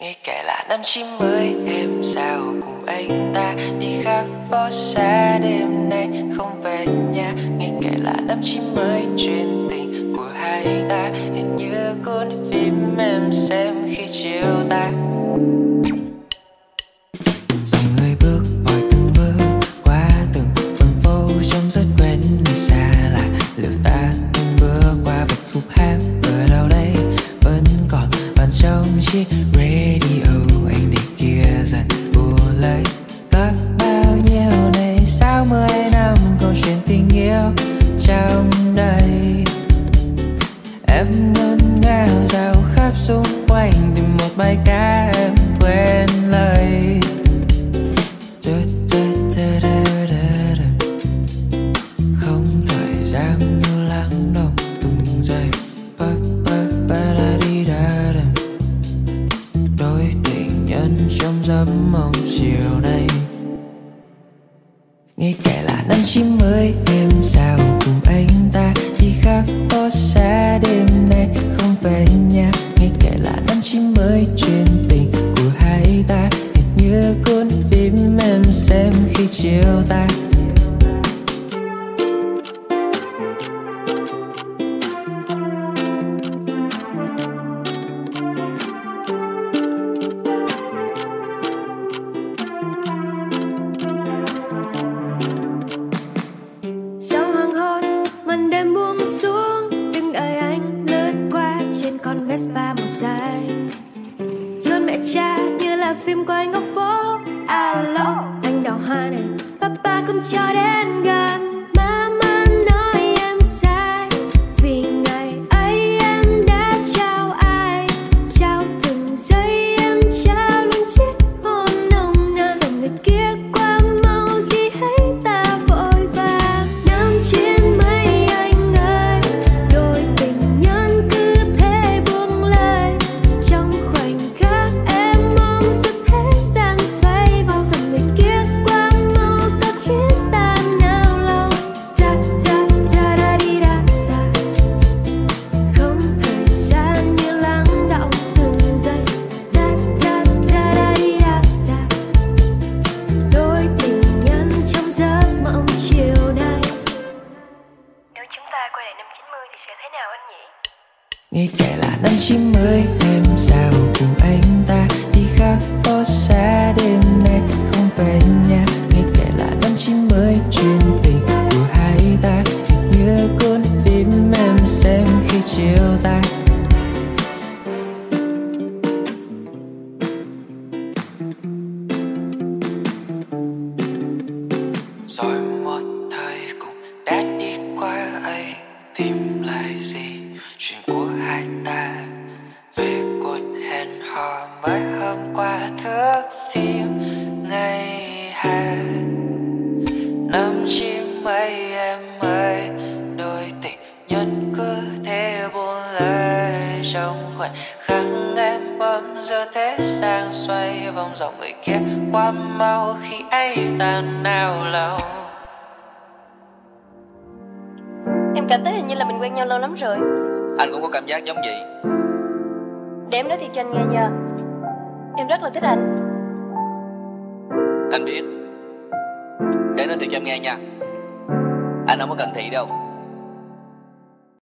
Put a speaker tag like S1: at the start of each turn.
S1: Nghe kể là năm chín mới, em sao cùng anh ta đi khắp phố xa đêm nay không về nhà? Nghe kể là năm chín mới, chuyện tình của hai ta, hình như cuốn phim em
S2: trong chiếc radio, anh để kia dần bu lời có bao nhiêu này sao mười năm câu chuyện tình yêu trong đây? Em ngân ngào dạo khắp xung quanh tìm một bài ca giấc mộng chiều nay. Nghe kể là năm chín mới em sao cùng anh ta đi khắp phố xa đêm nay không về nhà.
S3: Vespa màu xanh. Chôn mẹ cha như là phim quay góc phố. Alo, anh đào hoa này Papa không cho đến gần.
S2: Nghe kể là năm chín mới em sao cùng anh ta. Đi khắp phố xa đêm nay, không về nhà. Nghe kể là năm chín mới chuyện tình của hai ta. Như cuốn phim em xem khi chiều ta. Trong khoảnh khắc em bấm giờ thế sang xoay vòng dòng người kia qua mau khi ấy ta nào lòng
S4: Em cảm thấy hình như là mình quen nhau lâu lắm rồi.
S5: Anh cũng có cảm giác giống vậy.
S4: Để em nói thiệt cho anh nghe nha. Em rất là thích anh.
S5: Anh biết. Để nói thiệt cho em nghe nha. Anh không có cần thị đâu